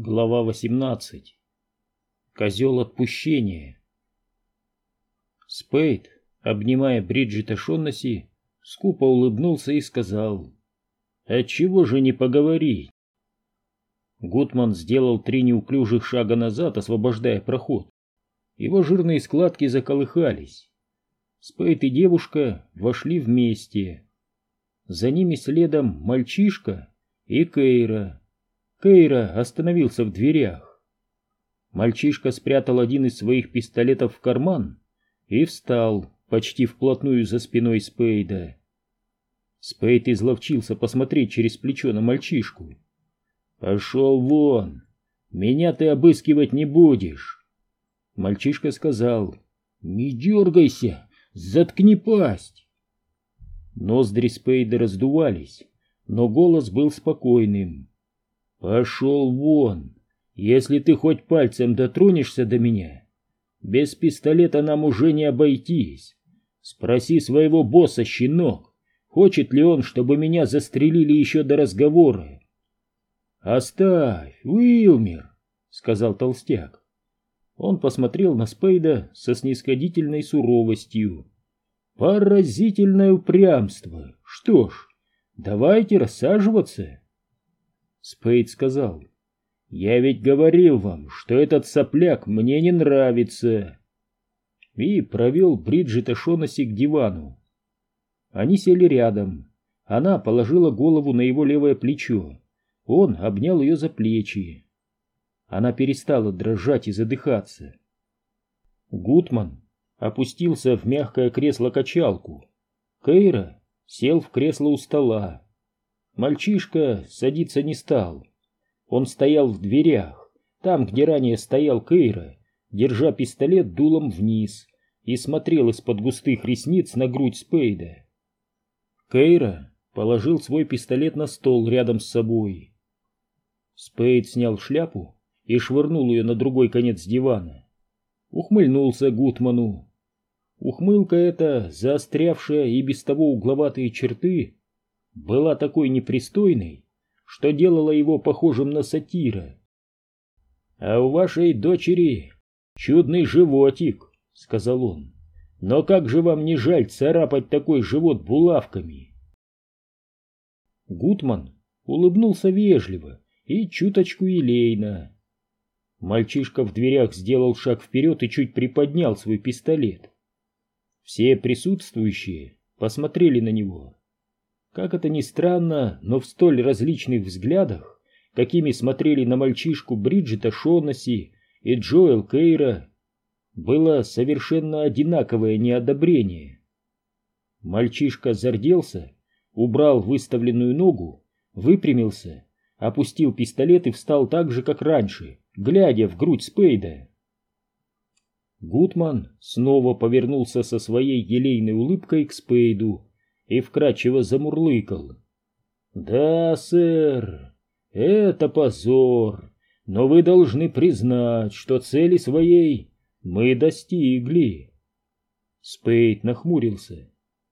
Глава 18. Козел отпущения. Спейд, обнимая Бриджита Шоннесси, скупо улыбнулся и сказал, «Отчего же не поговорить?» Гутман сделал три неуклюжих шага назад, освобождая проход. Его жирные складки заколыхались. Спейд и девушка вошли вместе. За ними следом мальчишка и Кейра. Кейра остановился в дверях. Мальчишка спрятал один из своих пистолетов в карман и встал почти вплотную за спиной Спейда. Спейд изловчился посмотреть через плечо на мальчишку. «Пошел вон! Меня ты обыскивать не будешь!» Мальчишка сказал, «Не дергайся! Заткни пасть!» Ноздри Спейда раздувались, но голос был спокойным. «Пошел вон! Если ты хоть пальцем дотронешься до меня, без пистолета нам уже не обойтись. Спроси своего босса, щенок, хочет ли он, чтобы меня застрелили еще до разговора». «Оставь, Уилмер!» — сказал толстяк. Он посмотрел на Спейда со снисходительной суровостью. «Поразительное упрямство! Что ж, давайте рассаживаться!» Спейд сказал, «Я ведь говорил вам, что этот сопляк мне не нравится!» И провел Бриджита Шонаси к дивану. Они сели рядом. Она положила голову на его левое плечо. Он обнял ее за плечи. Она перестала дрожать и задыхаться. Гутман опустился в мягкое кресло-качалку. Кейра сел в кресло у стола. Мальчишка садиться не стал. Он стоял в дверях, там, где ранее стоял Кейра, держа пистолет дулом вниз, и смотрел из-под густых ресниц на грудь Спейда. Кейра положил свой пистолет на стол рядом с собой. Спейд снял шляпу и швырнул ее на другой конец дивана. Ухмыльнулся Гутману. Ухмылка эта, заострявшая и без того угловатые черты, была такой непристойной, что делала его похожим на сатира. — А у вашей дочери чудный животик, — сказал он. — Но как же вам не жаль царапать такой живот булавками? Гутман улыбнулся вежливо и чуточку елейно. Мальчишка в дверях сделал шаг вперед и чуть приподнял свой пистолет. Все присутствующие посмотрели на него. Как это ни странно, но в столь различных взглядах, какими смотрели на мальчишку Бриджита Шонаси и Джоэл Кейра, было совершенно одинаковое неодобрение. Мальчишка зарделся, убрал выставленную ногу, выпрямился, опустил пистолет и встал так же, как раньше, глядя в грудь Спейда. Гутман снова повернулся со своей елейной улыбкой к Спейду и вкрадчиво замурлыкал. «Да, сэр, это позор, но вы должны признать, что цели своей мы достигли». Спейд нахмурился.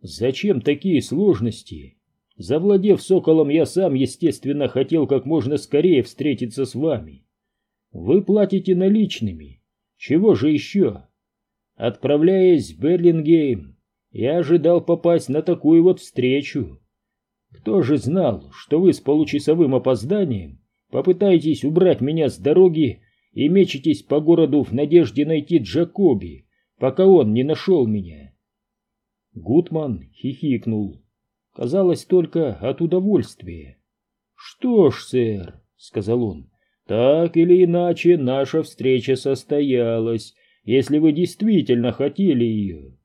«Зачем такие сложности? Завладев соколом, я сам, естественно, хотел как можно скорее встретиться с вами. Вы платите наличными. Чего же еще? Отправляясь в Берлингейм, я ожидал попасть на такую вот встречу. Кто же знал, что вы с получасовым опозданием попытаетесь убрать меня с дороги и мечетесь по городу в надежде найти Джакоби, пока он не нашел меня?» Гутман хихикнул. Казалось, только от удовольствия. «Что ж, сэр», — сказал он, — «так или иначе наша встреча состоялась, если вы действительно хотели ее.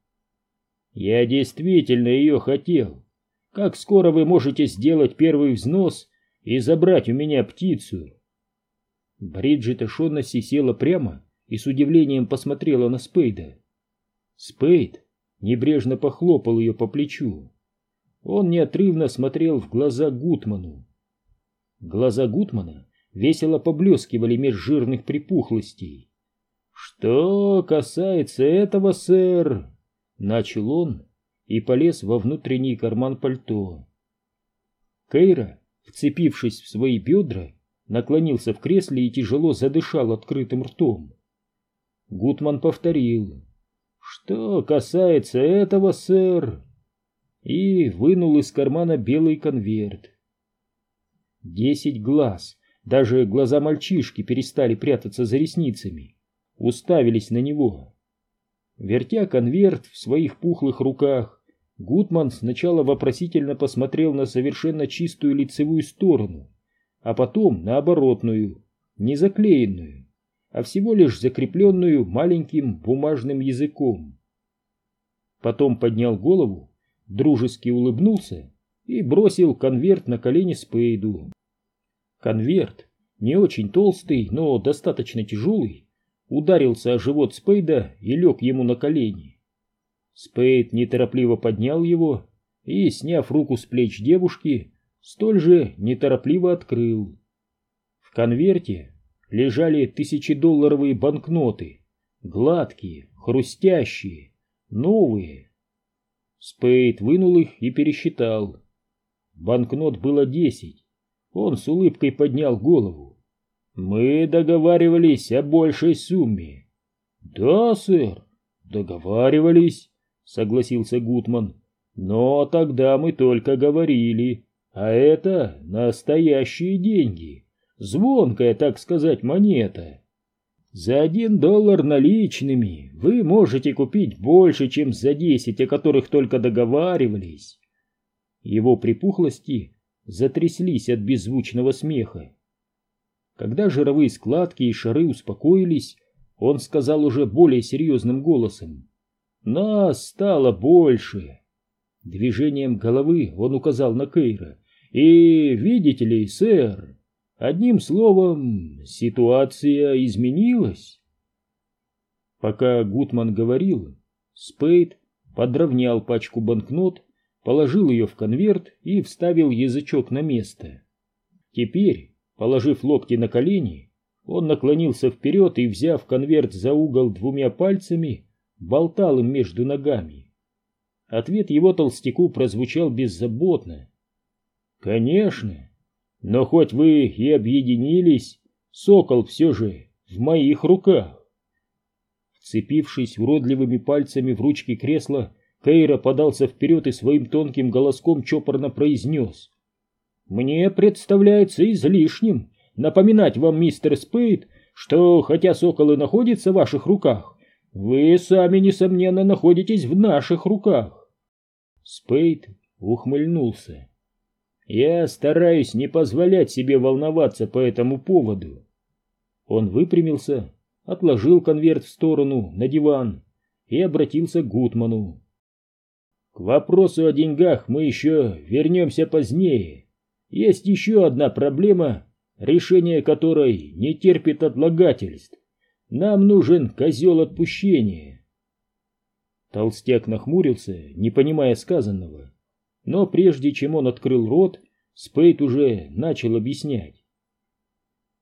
Я действительно ее хотел. Как скоро вы можете сделать первый взнос и забрать у меня птицу? Бриджит Шоннесси села прямо и с удивлением посмотрела на Спейда. Спейд небрежно похлопал ее по плечу. Он неотрывно смотрел в глаза Гутману. Глаза Гутмана весело поблескивали меж жирных припухлостей. «Что касается этого, сэр...» Начал он и полез во внутренний карман пальто. Кейра, вцепившись в свои бедра, наклонился в кресле и тяжело задышал открытым ртом. Гутман повторил. «Что касается этого, сэр...» И вынул из кармана белый конверт. Десять глаз, даже глаза мальчишки перестали прятаться за ресницами, уставились на него. Вертя конверт в своих пухлых руках, Гутман сначала вопросительно посмотрел на совершенно чистую лицевую сторону, а потом на оборотную, не заклеенную, а всего лишь закрепленную маленьким бумажным языком. Потом поднял голову, дружески улыбнулся и бросил конверт на колени Спейду. Конверт, не очень толстый, но достаточно тяжелый, ударился о живот Спейда и лег ему на колени. Спейд неторопливо поднял его и, сняв руку с плеч девушки, столь же неторопливо открыл. В конверте лежали тысячедолларовые банкноты, гладкие, хрустящие, новые. Спейд вынул их и пересчитал. Банкнот было десять. Он с улыбкой поднял голову. «Мы договаривались о большей сумме». «Да, сэр, договаривались», — согласился Гутман. «Но тогда мы только говорили, а это настоящие деньги» звонкая, так сказать, монета. За один доллар наличными вы можете купить больше, чем за десять, о которых только договаривались. Его припухлости затряслись от беззвучного смеха. Когда жировые складки и шары успокоились, он сказал уже более серьезным голосом. «Нас стало больше!» Движением головы он указал на Кейра. «И, видите ли, сэр, Одним словом, ситуация изменилась. Пока Гутман говорил, Спейд подровнял пачку банкнот, положил ее в конверт и вставил язычок на место. Теперь, положив локти на колени, он наклонился вперед и, взяв конверт за угол двумя пальцами, болтал им между ногами. Ответ его толстяку прозвучал беззаботно. «Конечно, но хоть вы и объединились, сокол все же в моих руках. Вцепившись уродливыми пальцами в ручки кресла, Кейра подался вперед и своим тонким голоском чопорно произнес. «Мне представляется излишним напоминать вам, мистер Спейд, что, хотя сокол и находится в ваших руках, вы сами, несомненно, находитесь в наших руках». Спейд ухмыльнулся. Я стараюсь не позволять себе волноваться по этому поводу. Он выпрямился, отложил конверт в сторону, на диван, и обратился к Гутману. К вопросу о деньгах мы еще вернемся позднее. Есть еще одна проблема, решение которой не терпит отлагательств. Нам нужен козел отпущения. Толстяк нахмурился, не понимая сказанного. Но прежде чем он открыл рот, Спейт уже начал объяснять.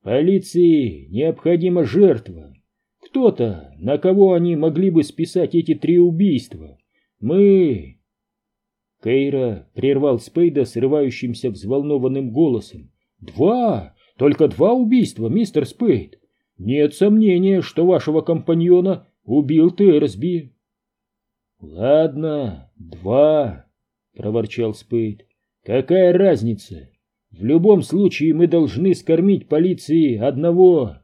Полиции необходима жертва. Кто-то, на кого они могли бы списать эти три убийства. Мы... Кейра прервал Спейда срывающимся взволнованным голосом. «Два! Только два убийства, мистер Спейд! Нет сомнения, что вашего компаньона убил Терсби!» «Ладно, два!» — проворчал Спейд. «Какая разница? В любом случае мы должны скормить полиции одного!»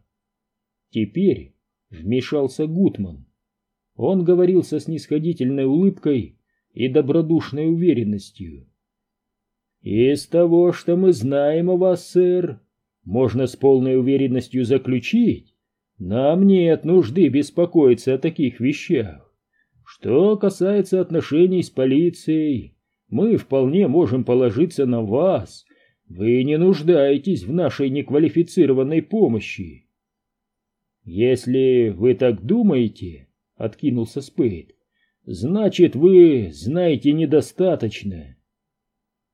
Теперь вмешался Гутман. Он говорил со снисходительной улыбкой и добродушной уверенностью. «Из того, что мы знаем о вас, сэр, можно с полной уверенностью заключить, нам нет нужды беспокоиться о таких вещах. Что касается отношений с полицией, мы вполне можем положиться на вас. Вы не нуждаетесь в нашей неквалифицированной помощи. Если вы так думаете, — откинулся Спейд, — значит, вы знаете недостаточно.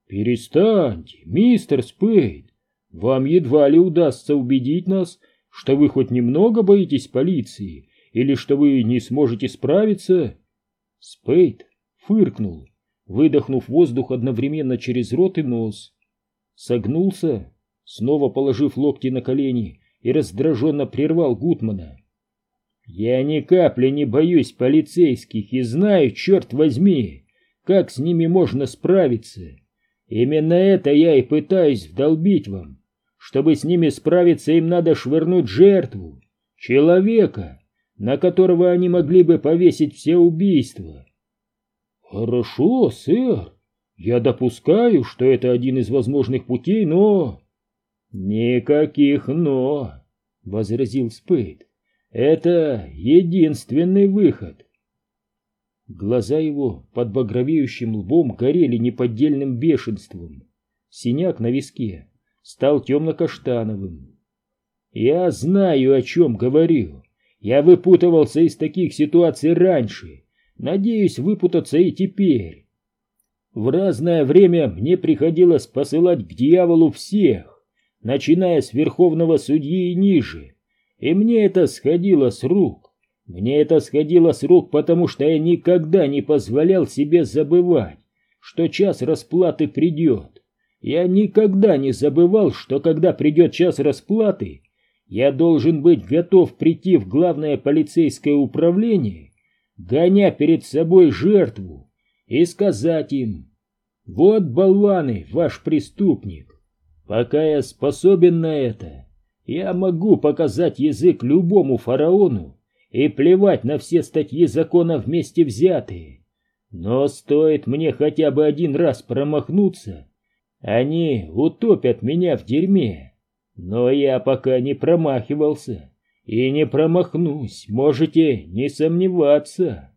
Перестаньте, мистер Спейд. Вам едва ли удастся убедить нас, что вы хоть немного боитесь полиции или что вы не сможете справиться. Спейд фыркнул выдохнув воздух одновременно через рот и нос. Согнулся снова положив локти на колени и раздраженно прервал Гутмана. «Я ни капли не боюсь полицейских и знаю, черт возьми, как с ними можно справиться. Именно это я и пытаюсь вдолбить вам. Чтобы с ними справиться, им надо швырнуть жертву, человека, на которого они могли бы повесить все убийства». «Хорошо, сэр, я допускаю, что это один из возможных путей, но...» «Никаких «но», — возразил Спейд. «Это единственный выход». Глаза его под багровеющим лбом горели неподдельным бешенством. Синяк на виске стал темно-каштановым. «Я знаю, о чем говорю. Я выпутывался из таких ситуаций раньше. Надеюсь выпутаться и теперь. В разное время мне приходилось посылать к дьяволу всех, начиная с верховного судьи и ниже. И мне это сходило с рук. Мне это сходило с рук, потому что я никогда не позволял себе забывать, что час расплаты придет. Я никогда не забывал, что когда придет час расплаты, я должен быть готов прийти в главное полицейское управление, гоня перед собой жертву, и сказать им, «Вот, болваны, ваш преступник, Пока я способен на это, я могу показать язык любому фараону и плевать на все статьи закона вместе взятые. Но стоит мне хотя бы один раз промахнуться, они утопят меня в дерьме. Но я пока не промахивался и не промахнусь, можете не сомневаться.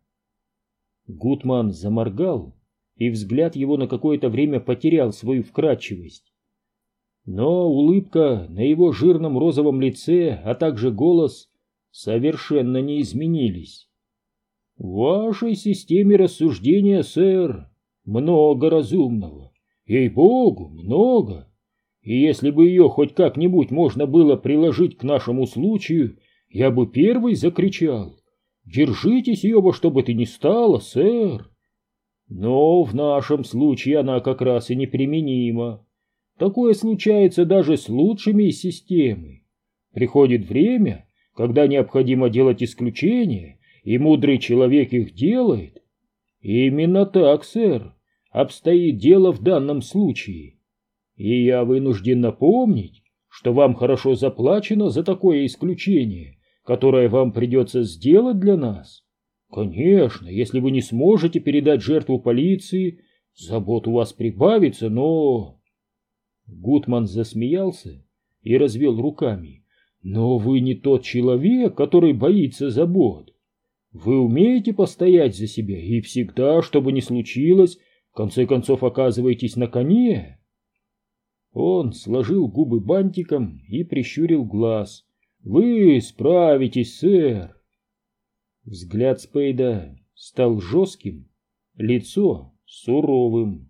Гутман заморгал, и взгляд его на какое-то время потерял свою вкрадчивость но улыбка на его жирном розовом лице, а также голос совершенно не изменились. В вашей системе рассуждения, сэр, много разумного. Ей-богу, много. И если бы ее хоть как-нибудь можно было приложить к нашему случаю, я бы первый закричал. Держитесь ее во что бы ты ни стало, сэр. Но в нашем случае она как раз и неприменима. Такое случается даже с лучшими из системы. Приходит время, когда необходимо делать исключения, и мудрый человек их делает. Именно так, сэр, обстоит дело в данном случае. И я вынужден напомнить, что вам хорошо заплачено за такое исключение, которое вам придется сделать для нас. Конечно, если вы не сможете передать жертву полиции, забот у вас прибавится, но... Гутман засмеялся и развел руками. «Но вы не тот человек, который боится забот. Вы умеете постоять за себя и всегда, что бы ни случилось, в конце концов оказываетесь на коне». Он сложил губы бантиком и прищурил глаз. «Вы справитесь, сэр!» Взгляд Спейда стал жестким, лицо суровым.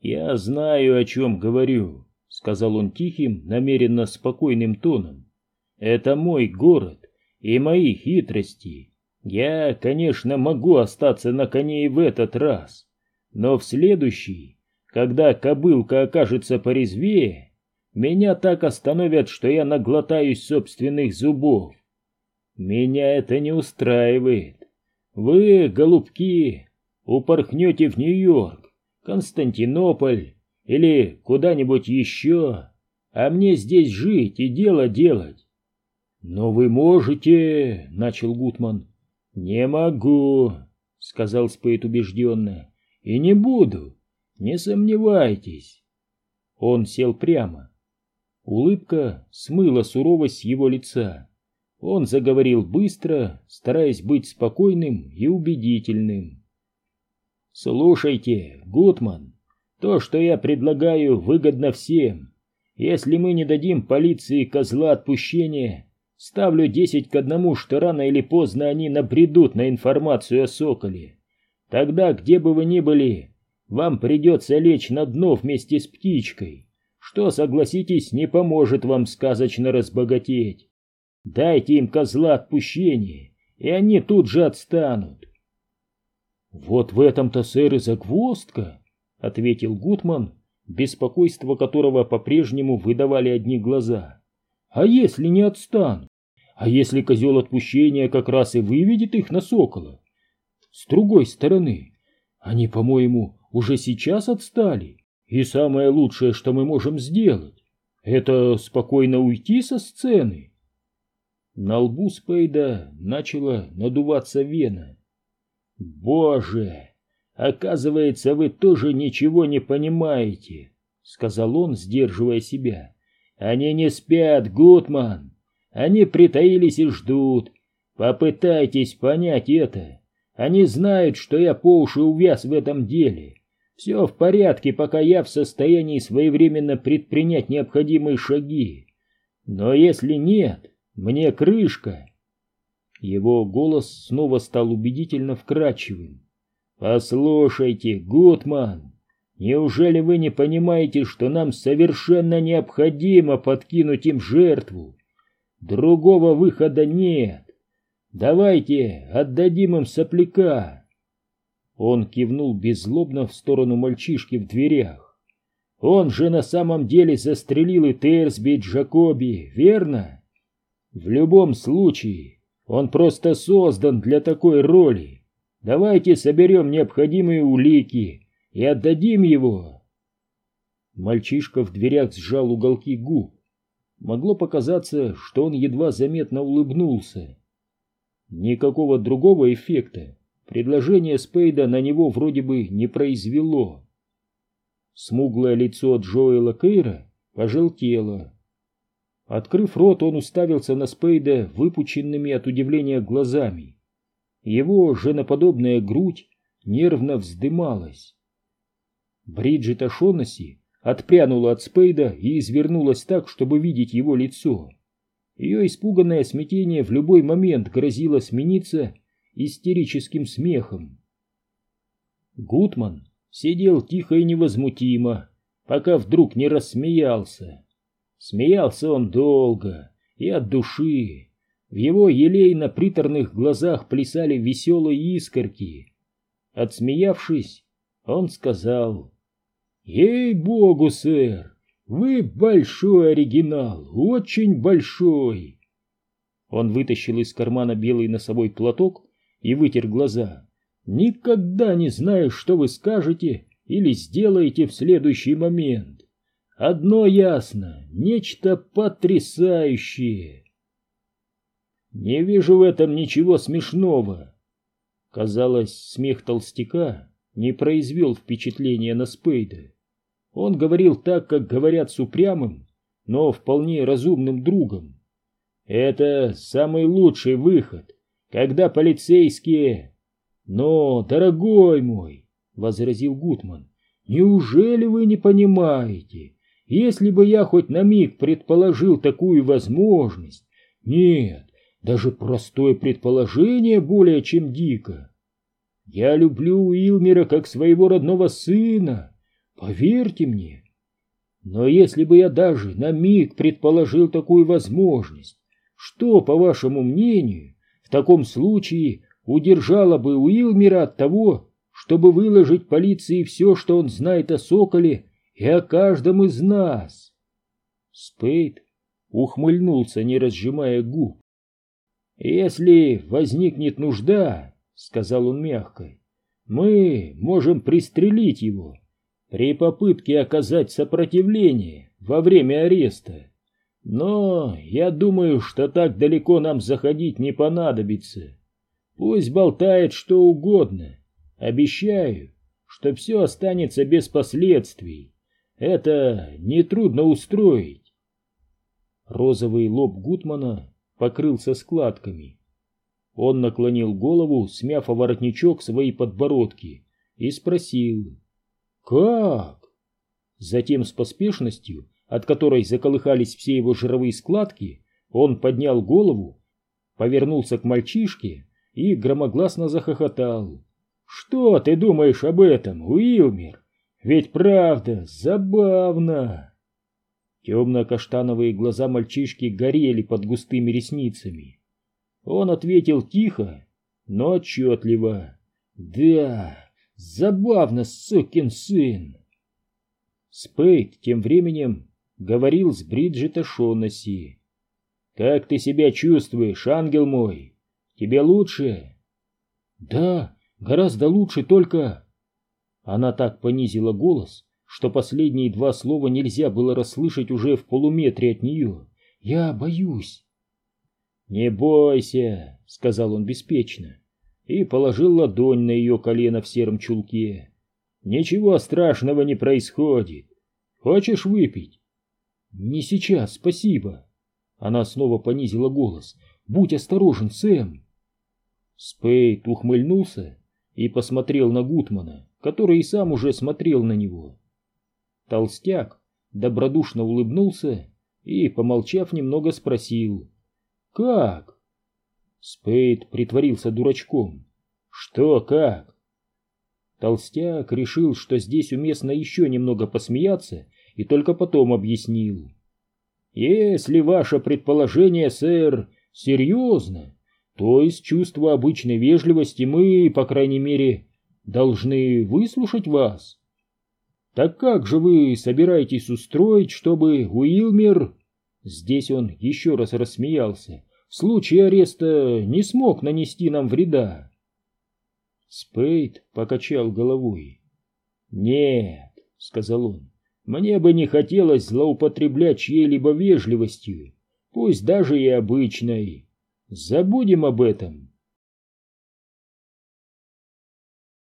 «Я знаю, о чем говорю», — сказал он тихим, намеренно спокойным тоном. «Это мой город и мои хитрости. Я, конечно, могу остаться на коне и в этот раз, но в следующий, когда кобылка окажется порезвее, меня так остановят, что я наглотаюсь собственных зубов. Меня это не устраивает. Вы, голубки, упорхнете в Нью-Йорк, Константинополь или куда-нибудь еще, а мне здесь жить и дело делать. Но вы можете, — начал Гутман. Не могу, — сказал Спейт убежденно, — и не буду, не сомневайтесь. Он сел прямо. Улыбка смыла суровость его лица. Он заговорил быстро, стараясь быть спокойным и убедительным. Слушайте, Гутман, то, что я предлагаю, выгодно всем. Если мы не дадим полиции козла отпущения, ставлю десять к одному, что рано или поздно они набредут на информацию о Соколе. Тогда, где бы вы ни были, вам придется лечь на дно вместе с птичкой, что, согласитесь, не поможет вам сказочно разбогатеть. Дайте им козла отпущения, и они тут же отстанут. «Вот в этом-то, сэр, и загвоздка», — ответил Гутман, беспокойство которого по-прежнему выдавали одни глаза. А если не отстанут? А если козел отпущения как раз и выведет их на сокола? С другой стороны, они, по-моему, уже сейчас отстали, и самое лучшее, что мы можем сделать, это спокойно уйти со сцены. На лбу Спейда начала надуваться вена. «Боже! Оказывается, вы тоже ничего не понимаете!» — сказал он, сдерживая себя. «Они не спят, Гутман! Они притаились и ждут. Попытайтесь понять это. Они знают, что я по уши увяз в этом деле. Все в порядке, пока я в состоянии своевременно предпринять необходимые шаги. Но если нет, мне крышка. Его голос снова стал убедительно вкрадчивым. «Послушайте, Гутман, неужели вы не понимаете, что нам совершенно необходимо подкинуть им жертву? Другого выхода нет. Давайте отдадим им сопляка. Он кивнул беззлобно в сторону мальчишки в дверях. Он же на самом деле застрелил и Терсби, и Джакоби, верно? В любом случае, он просто создан для такой роли. Давайте соберем необходимые улики и отдадим его. Мальчишка в дверях сжал уголки губ. Могло показаться, что он едва заметно улыбнулся. Никакого другого эффекта предложение Спейда на него вроде бы не произвело. Смуглое лицо Джоэла Кейра пожелтело. Открыв рот, он уставился на Спейда выпученными от удивления глазами. Его женоподобная грудь нервно вздымалась. Бриджит Ашонаси отпрянула от Спейда и извернулась так, чтобы видеть его лицо. Ее испуганное смятение в любой момент грозило смениться истерическим смехом. Гутман сидел тихо и невозмутимо, пока вдруг не рассмеялся. Смеялся он долго и от души. В его елейно-приторных глазах плясали веселые искорки. Отсмеявшись, он сказал, «Ей-богу, сэр, вы большой оригинал, очень большой!» Он вытащил из кармана белый носовой платок и вытер глаза. «Никогда не знаешь, что вы скажете или сделаете в следующий момент. Одно ясно, нечто потрясающее. Не вижу в этом ничего смешного. Казалось, смех толстяка не произвел впечатления на Спейда. Он говорил так, как говорят с упрямым, но вполне разумным другом. Это самый лучший выход, когда полицейские... Но, дорогой мой, — возразил Гутман, — неужели вы не понимаете, если бы я хоть на миг предположил такую возможность... Нет, даже простое предположение более чем дико. Я люблю Уилмера как своего родного сына, поверьте мне. Но если бы я даже на миг предположил такую возможность, что, по вашему мнению, в таком случае удержало бы Уилмера от того, чтобы выложить полиции все, что он знает о Соколе и о каждом из нас. Спейд ухмыльнулся, не разжимая губ. «Если возникнет нужда, — сказал он мягко, — мы можем пристрелить его при попытке оказать сопротивление во время ареста. Но я думаю, что так далеко нам заходить не понадобится. Пусть болтает что угодно. Обещаю, что все останется без последствий. Это нетрудно устроить. Розовый лоб Гутмана покрылся складками. Он наклонил голову, смяв о воротничок свои подбородки, и спросил «Как?». Затем с поспешностью, от которой заколыхались все его жировые складки, он поднял голову, повернулся к мальчишке и громогласно захохотал. «Что ты думаешь об этом, Уилмер? Ведь правда, забавно. Темно-каштановые глаза мальчишки горели под густыми ресницами. Он ответил тихо, но отчетливо. Да, забавно, сукин сын. Спейд тем временем говорил с Бриджит Шоннесси. «Как ты себя чувствуешь, ангел мой? Тебе лучше?» «Да, гораздо лучше, только...» Она так понизила голос, что последние два слова нельзя было расслышать уже в полуметре от нее. «Я боюсь». «Не бойся», — сказал он беспечно, и положил ладонь на ее колено в сером чулке. «Ничего страшного не происходит. Хочешь выпить?» «Не сейчас, спасибо». Она снова понизила голос. «Будь осторожен, Сэм!» Спейд ухмыльнулся и посмотрел на Гутмана, который и сам уже смотрел на него. Толстяк добродушно улыбнулся и, помолчав, немного спросил. «Как?» Спейд притворился дурачком. «Что как?» Толстяк решил, что здесь уместно еще немного посмеяться, и только потом объяснил. «Если ваше предположение, сэр, серьезно, то из чувства обычной вежливости мы, по крайней мере, должны выслушать вас. Так как же вы собираетесь устроить, чтобы Уилмер...» Здесь он еще раз рассмеялся. «В случае ареста не смог нанести нам вреда». Спейд покачал головой. «Нет», — сказал он, — «мне бы не хотелось злоупотреблять чьей-либо вежливостью, пусть даже и обычной. Забудем об этом.